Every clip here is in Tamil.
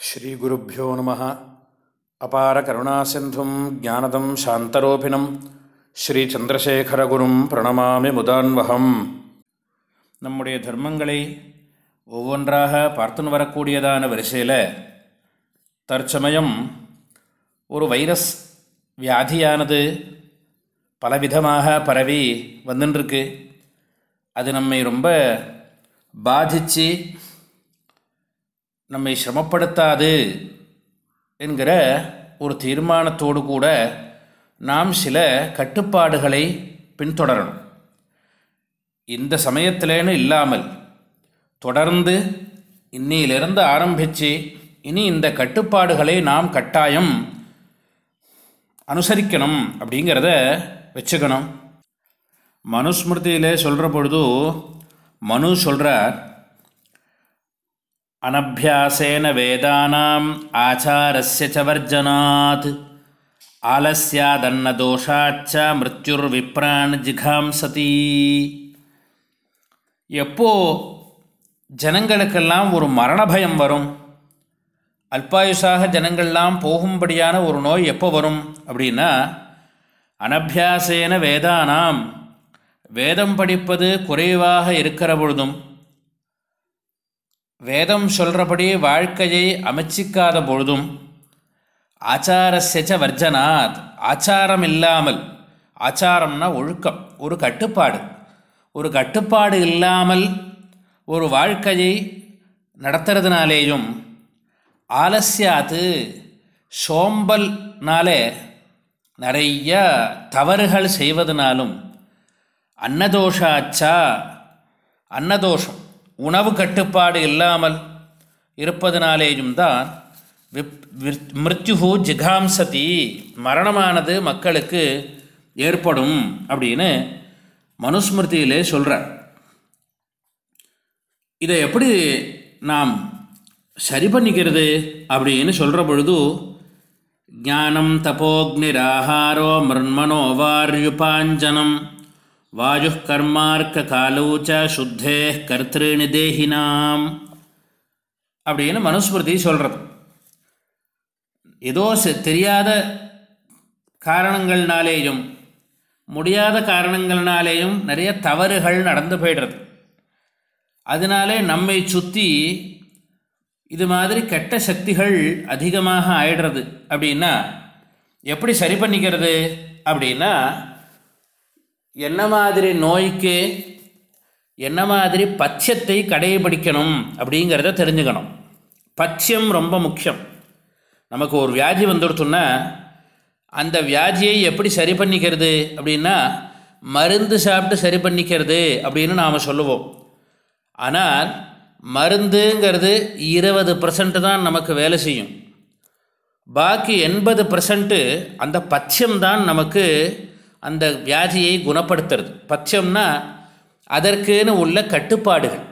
ஸ்ரீகுருப்போ நம. அபார கருணாசிந்தும் ஜானதம் சாந்தரூபிணம். ஸ்ரீச்சந்திரசேகரகுரும் பிரணமாமி முதான்வகம். நம்முடைய தர்மங்களை ஒவ்வொன்றாக பார்த்துன்னு வரக்கூடியதான வரிசையில் தற்சமயம் ஒரு வைரஸ் வியாதியானது பலவிதமாக பரவி வந்துட்டுருக்கு அது நம்மை ரொம்ப பாதித்து நம்மை சிரமப்படுத்தாது என்கிற ஒரு தீர்மானத்தோடு கூட நாம் சில கட்டுப்பாடுகளை பின்தொடரணும். இந்த சமயத்திலேன்னு இல்லாமல் தொடர்ந்து இன்னிலிருந்து ஆரம்பித்து இனி இந்த கட்டுப்பாடுகளை நாம் கட்டாயம் அனுசரிக்கணும் அப்படிங்கிறத வச்சுக்கணும். மனுஸ்மிருதியில் சொல்கிற பொழுது மனு சொல்கிறார் அனபியாசேன வேதானாம் ஆச்சாரஸ்ய சவர்ஜனாத் வர்ஜனாத் ஆலஸ்யாதன்னதோஷாச்ச மிருத்யுர் விப்ரான் ஜிகாம்சதி எப்போ ஜனங்களுக்கெல்லாம் ஒரு மரண பயம் வரும்? அல்பாயுஷாக ஜனங்கள்லாம் போகும்படியான ஒரு நோய் எப்போ வரும்? அப்படின்னா அனபியாசேன வேதானாம். வேதம் படிப்பது குறைவாக இருக்கிற பொழுதும் வேதம் சொல்கிறபடி வாழ்க்கையை அமைச்சிக்காத பொழுதும் ஆச்சாரசெச்ச வர்ஜனாத் ஆச்சாரம் இல்லாமல் ஆச்சாரம்னா ஒழுக்கம் ஒரு கட்டுப்பாடு. ஒரு கட்டுப்பாடு இல்லாமல் ஒரு வாழ்க்கையை நடத்துறதுனாலேயும் ஆலசியாத்து சோம்பல்னாலே நிறைய தவறுகள் செய்வதனாலும் அன்னதோஷாச்சா அன்னதோஷம். உணவு கட்டுப்பாடு இல்லாமல் இருப்பதனாலேயும் தான் விப் மிருத்யு ஜிகாம்சதி மரணமானது மக்களுக்கு ஏற்படும் அப்படின்னு மனுஸ்மிருதியிலே சொல்கிறார் இதை எப்படி நாம் சரி பண்ணிக்கிறது அப்படின்னு சொல்கிற பொழுது ஞானம் தபோக்னிராகாரோ மிருண்மனோ வார்யுபாஞ்சனம் வாயு கர்மார்க்க காலூச்ச சுத்தே கர்த்திருணி தேகினாம் அப்படின்னு மனுஸ்மிருதி சொல்கிறது ஏதோ தெரியாத காரணங்கள்னாலேயும் முடியாத காரணங்கள்னாலேயும் நிறைய தவறுகள் நடந்து போய்டுறது. அதனாலே நம்மை சுற்றி இது மாதிரி கெட்ட சக்திகள் அதிகமாக ஆயிடுறது அப்படின்னா எப்படி சரி பண்ணிக்கிறது அப்படின்னா என்ன மாதிரி நோய்க்கு என்ன மாதிரி பச்சத்தை கடைபிடிக்கணும் அப்படிங்கிறத தெரிஞ்சுக்கணும். பச்சியம் ரொம்ப முக்கியம். நமக்கு ஒரு வியாதி வந்துடுத்துன்னா அந்த வியாதியை எப்படி சரி பண்ணிக்கிறது அப்படின்னா மருந்து சாப்பிட்டு சரி பண்ணிக்கிறது அப்படின்னு நாம் சொல்லுவோம். ஆனால் மருந்துங்கிறது இருபது பர்சன்ட் தான் நமக்கு வேலை செய்யும். பாக்கி எண்பது பர்சன்ட்டு அந்த பச்சையம்தான் நமக்கு அந்த வியாதியை குணப்படுத்துறது. பச்சம்னா அதற்குன்னு உள்ள கட்டுப்பாடுகள்.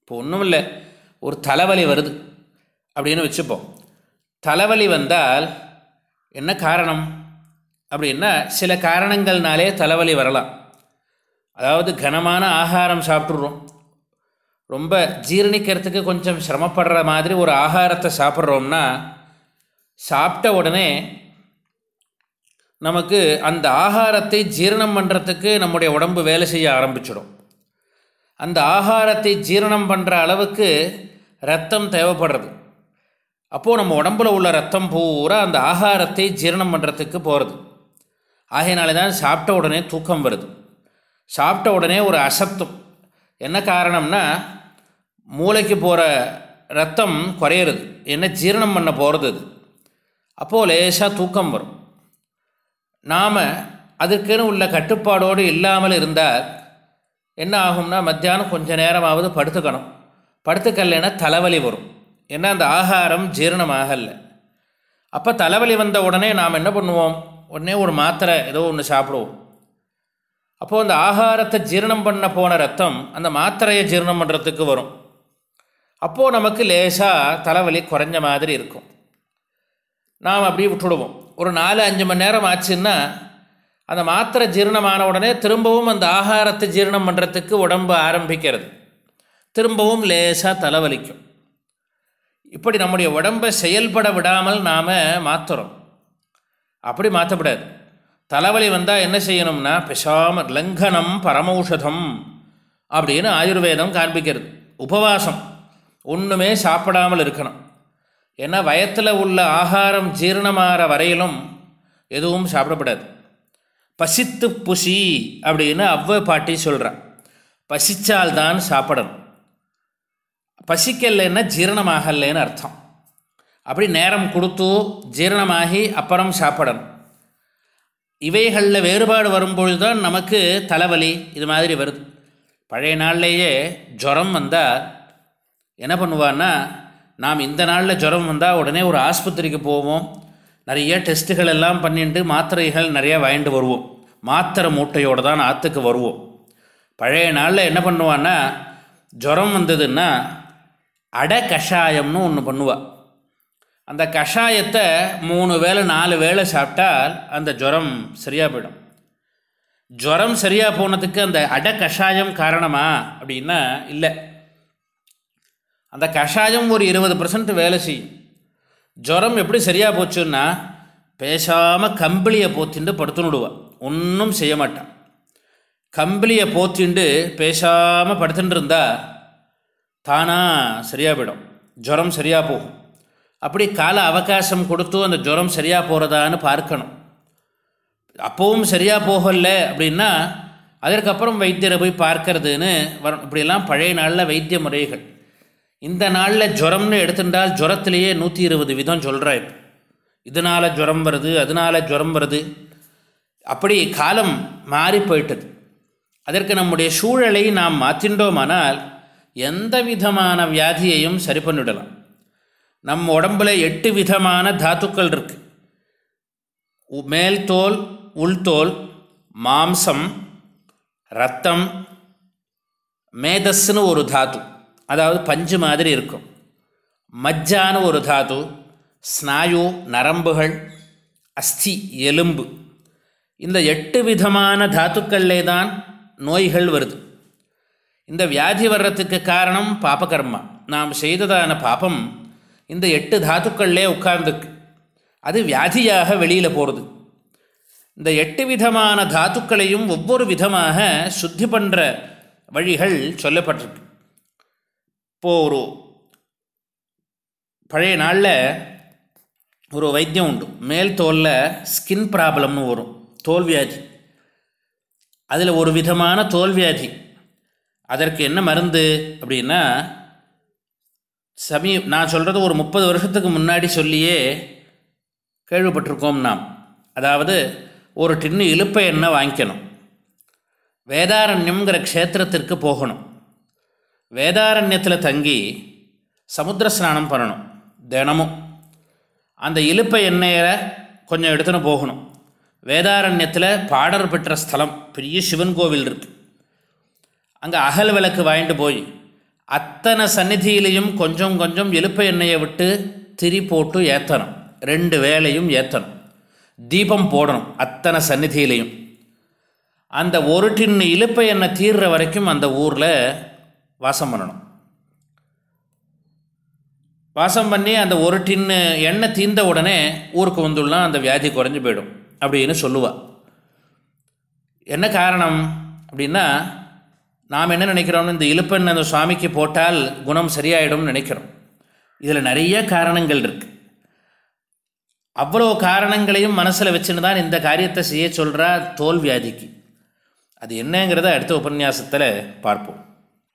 இப்போ ஒன்றும் இல்லை ஒரு தலைவலி வருது அப்படின்னு வச்சுப்போம். தலைவலி வந்தால் என்ன காரணம்? அப்படின்னா சில காரணங்கள்னாலே தலைவலி வரலாம். அதாவது கனமான ஆகாரம் சாப்பிட்றோம் ரொம்ப ஜீரணிக்கிறதுக்கு கொஞ்சம் சிரமப்படுற மாதிரி ஒரு ஆகாரத்தை சாப்பிட்றோம்னா சாப்பிட்ட உடனே நமக்கு அந்த ஆகாரத்தை ஜீரணம் பண்ணுறதுக்கு நம்முடைய உடம்பு வேலை செய்ய ஆரம்பிச்சிடும். அந்த ஆகாரத்தை ஜீரணம் பண்ணுற அளவுக்கு ரத்தம் தேவைப்படுறது. அப்போது நம்ம உடம்பில் உள்ள ரத்தம் பூரா அந்த ஆகாரத்தை ஜீரணம் பண்ணுறதுக்கு போகிறது ஆகையினால தான் சாப்பிட்ட உடனே தூக்கம் வருது. சாப்பிட்ட உடனே ஒரு அசத்தும். என்ன காரணம்னா மூளைக்கு போகிற ரத்தம் குறையிறது. என்ன ஜீரணம் பண்ண போகிறது அது. அப்போது லேசாக தூக்கம் வரும். நாம் அதுக்குன்னு உள்ள கட்டுப்பாடோடு இல்லாமல் இருந்தால் என்ன ஆகும்னா மத்தியானம் கொஞ்சம் நேரமாவது படுத்துக்கணும். படுத்துக்கலைன்னா தலைவலி வரும். ஏன்னா அந்த ஆகாரம் ஜீரணமாகலை. அப்போ தலைவலி வந்த உடனே நாம் என்ன பண்ணுவோம்? உடனே ஒரு மாத்திரை ஏதோ ஒன்று சாப்பிடுவோம். அப்போது அந்த ஆகாரத்தை ஜீரணம் பண்ண போன ரத்தம் அந்த மாத்திரையை ஜீரணம் பண்ணுறதுக்கு வரும். அப்போது நமக்கு லேசாக தலைவலி குறைஞ்ச மாதிரி இருக்கும். நாம் அப்படியே விட்டுடுவோம். ஒரு நாலு அஞ்சு மணி நேரம் ஆச்சுன்னா அந்த மாத்திரை ஜீரணமான உடனே திரும்பவும் அந்த ஆகாரத்தை ஜீரணம் பண்ணுறதுக்கு உடம்பு ஆரம்பிக்கிறது. திரும்பவும் லேசாக தலைவலிக்கும். இப்படி நம்முடைய உடம்பை செயல்பட விடாமல் நாம் மாற்றுறோம் அப்படி மாற்றப்படாது தலைவலி வந்தால் என்ன செய்யணும்னா பெசாம லங்கனம் பரமௌஷதம் அப்படின்னு ஆயுர்வேதம் காண்பிக்கிறது. உபவாசம். ஒன்றுமே சாப்பிடாமல் இருக்கணும். ஏன்னா வயத்தில் உள்ள ஆகாரம் ஜீரணமாகிற வரையிலும் எதுவும் சாப்பிடப்படாது. பசித்து புசி அப்படின்னு அவ்வ பாட்டி சொல்கிறான் பசிச்சால்தான் சாப்பிடணும். பசிக்கலைன்னா ஜீரணமாகலைன்னு அர்த்தம். அப்படி நேரம் கொடுத்து ஜீரணமாகி அப்புறம் சாப்பிடணும். இவைகளில் வேறுபாடு வரும்பொழுது தான் நமக்கு தலைவலி இது மாதிரி வருது. பழைய நாள்லேயே ஜுரம் வந்தால் என்ன பண்ணுவான்னா நாம் இந்த நாளில் ஜுரம் வந்தால் உடனே ஒரு ஆஸ்பத்திரிக்கு போவோம். நிறைய டெஸ்ட்டுகள் எல்லாம் பண்ணிட்டு மாத்திரைகள் நிறையா வாங்கிட்டு வருவோம். மாத்திரை மூட்டையோடு தான் ஆற்றுக்கு வருவோம். பழைய நாளில் என்ன பண்ணுவான்னா ஜுரம் வந்ததுன்னா அடை கஷாயம்னு ஒன்று பண்ணுவாள் அந்த கஷாயத்தை மூணு வேளை நாலு வேளை சாப்பிட்டால் அந்த ஜுரம் சரியாக போயிடும். ஜுரம் சரியாக போனதுக்கு அந்த அடை கஷாயம் காரணமா அப்படின்னா இல்லை. அந்த கஷாயம் ஒரு இருபது பர்சன்ட் வேலை செய்யும். ஜுரம் எப்படி சரியாக போச்சுன்னா பேசாமல் கம்பளியை போத்திண்டு படுத்துனுடுவாள் ஒன்றும் செய்ய மாட்டான். கம்பளியை போத்திண்டு பேசாமல் படுத்துட்டு தானாக சரியாக போயிடும். ஜுரம் சரியாக போகும். அப்படி கால அவகாசம் கொடுத்து அந்த ஜுரம் சரியாக போகிறதான்னு பார்க்கணும். அப்போவும் சரியாக போகல அப்படின்னா அதற்கப்புறம் வைத்தியரை போய் பார்க்கறதுன்னு வரும் இப்படியெல்லாம் பழைய நாளில் வைத்திய முறைகள். இந்த நாளில் ஜுரம்னு எடுத்துட்டால் ஜுரத்திலேயே நூற்றி இருபது விதம் சொல்கிறா இப்போ இதனால் ஜுரம் வருது அதனால் ஜுரம் வருது. அப்படி காலம் மாறி போயிட்டது அதற்கு நம்முடைய சூழலை நாம் மாற்றின்றோமானால் எந்த விதமான வியாதியையும் சரி பண்ணிவிடலாம் நம் உடம்பில் எட்டு விதமான தாத்துக்கள் இருக்குது மேல் தோல் உள்தோல் மாம்சம் ரத்தம் மேதஸ்ன்னு ஒரு தாத்து. அதாவது பஞ்சு மாதிரி இருக்கும். மஜ்ஜான ஒரு தாத்து ஸ்நாயு நரம்புகள் அஸ்தி எலும்பு. இந்த எட்டு விதமான தாத்துக்கள்லே தான் நோய்கள் வருது. இந்த வியாதி வர்றதுக்கு காரணம் பாபகர்மா. நாம் செய்ததான பாபம் இந்த எட்டு தாத்துக்கள்லே உட்கார்ந்துக்கு அது வியாதியாக வெளியில் போகிறது இந்த எட்டு விதமான தாத்துக்களையும் ஒவ்வொரு விதமாக சுத்தி பண்ணுற வழிகள் சொல்லப்பட்டிருக்கு. இப்போது ஒரு பழைய நாளில் ஒரு வைத்தியம் உண்டு. மேல் தோலில் ஸ்கின் ப்ராப்ளம்னு வரும். தோல் வியாதி. அதில் ஒரு விதமான தோல் வியாதி. அதற்கு என்ன மருந்து அப்படின்னா சமீ நான் சொல்கிறது ஒரு முப்பது வருஷத்துக்கு முன்னாடி சொல்லியே கேள்விப்பட்டிருக்கோம் நாம். அதாவது ஒரு டின்னு இழுப்பை எண்ணெய் வாங்கிக்கணும். வேதாரண்யம்ங்கிற க்ஷேத்திரத்திற்கு போகணும். வேதாரண்யத்தில் தங்கி சமுத்திர ஸ்நானம் பண்ணணும் தினமும். அந்த இழுப்பை எண்ணெயை கொஞ்சம் எடுத்துன்னு போகணும். வேதாரண்யத்தில் பாடர் பெற்ற ஸ்தலம் பெரிய சிவன் கோவில் இருக்குது அங்கே அகல் விளக்கு வாங்கிட்டு போய் அத்தனை சந்நிதியிலையும் கொஞ்சம் கொஞ்சம் இழுப்ப எண்ணெயை விட்டு திரி போட்டு ஏற்றணும் ரெண்டு வேலையும் ஏற்றணும் தீபம் போடணும் அத்தனை சந்நிதியிலையும். அந்த ஒரு டின்னு இழுப்பை எண்ணெய் தீர்ற வரைக்கும் அந்த ஊரில் வாசம் பண்ணணும். வாசம் பண்ணி அந்த ஒரு டின்னு எண்ணெய் தீர்ந்த உடனே ஊருக்கு வந்துடலாம் அந்த வியாதி குறைஞ்சி போயிடும் அப்படின்னு சொல்லுவாள் என்ன காரணம் அப்படின்னா நாம் என்ன நினைக்கிறோம்னு இந்த இழுப்பெண் அந்த சுவாமிக்கு போட்டால் குணம் சரியாயிடும்னு நினைக்கிறோம். இதில் நிறைய காரணங்கள் இருக்குது அவ்வளோ காரணங்களையும் மனசில் வச்சுன்னு தான் இந்த காரியத்தை செய்ய சொல்கிறா தோல் வியாதிக்கு. அது என்னங்கிறத அடுத்த உபன்யாசத்தில் பார்ப்போம்.